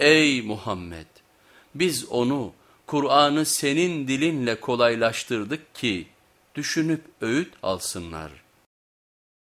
Ey Muhammed! Biz onu Kur'an'ı senin dilinle kolaylaştırdık ki düşünüp öğüt alsınlar.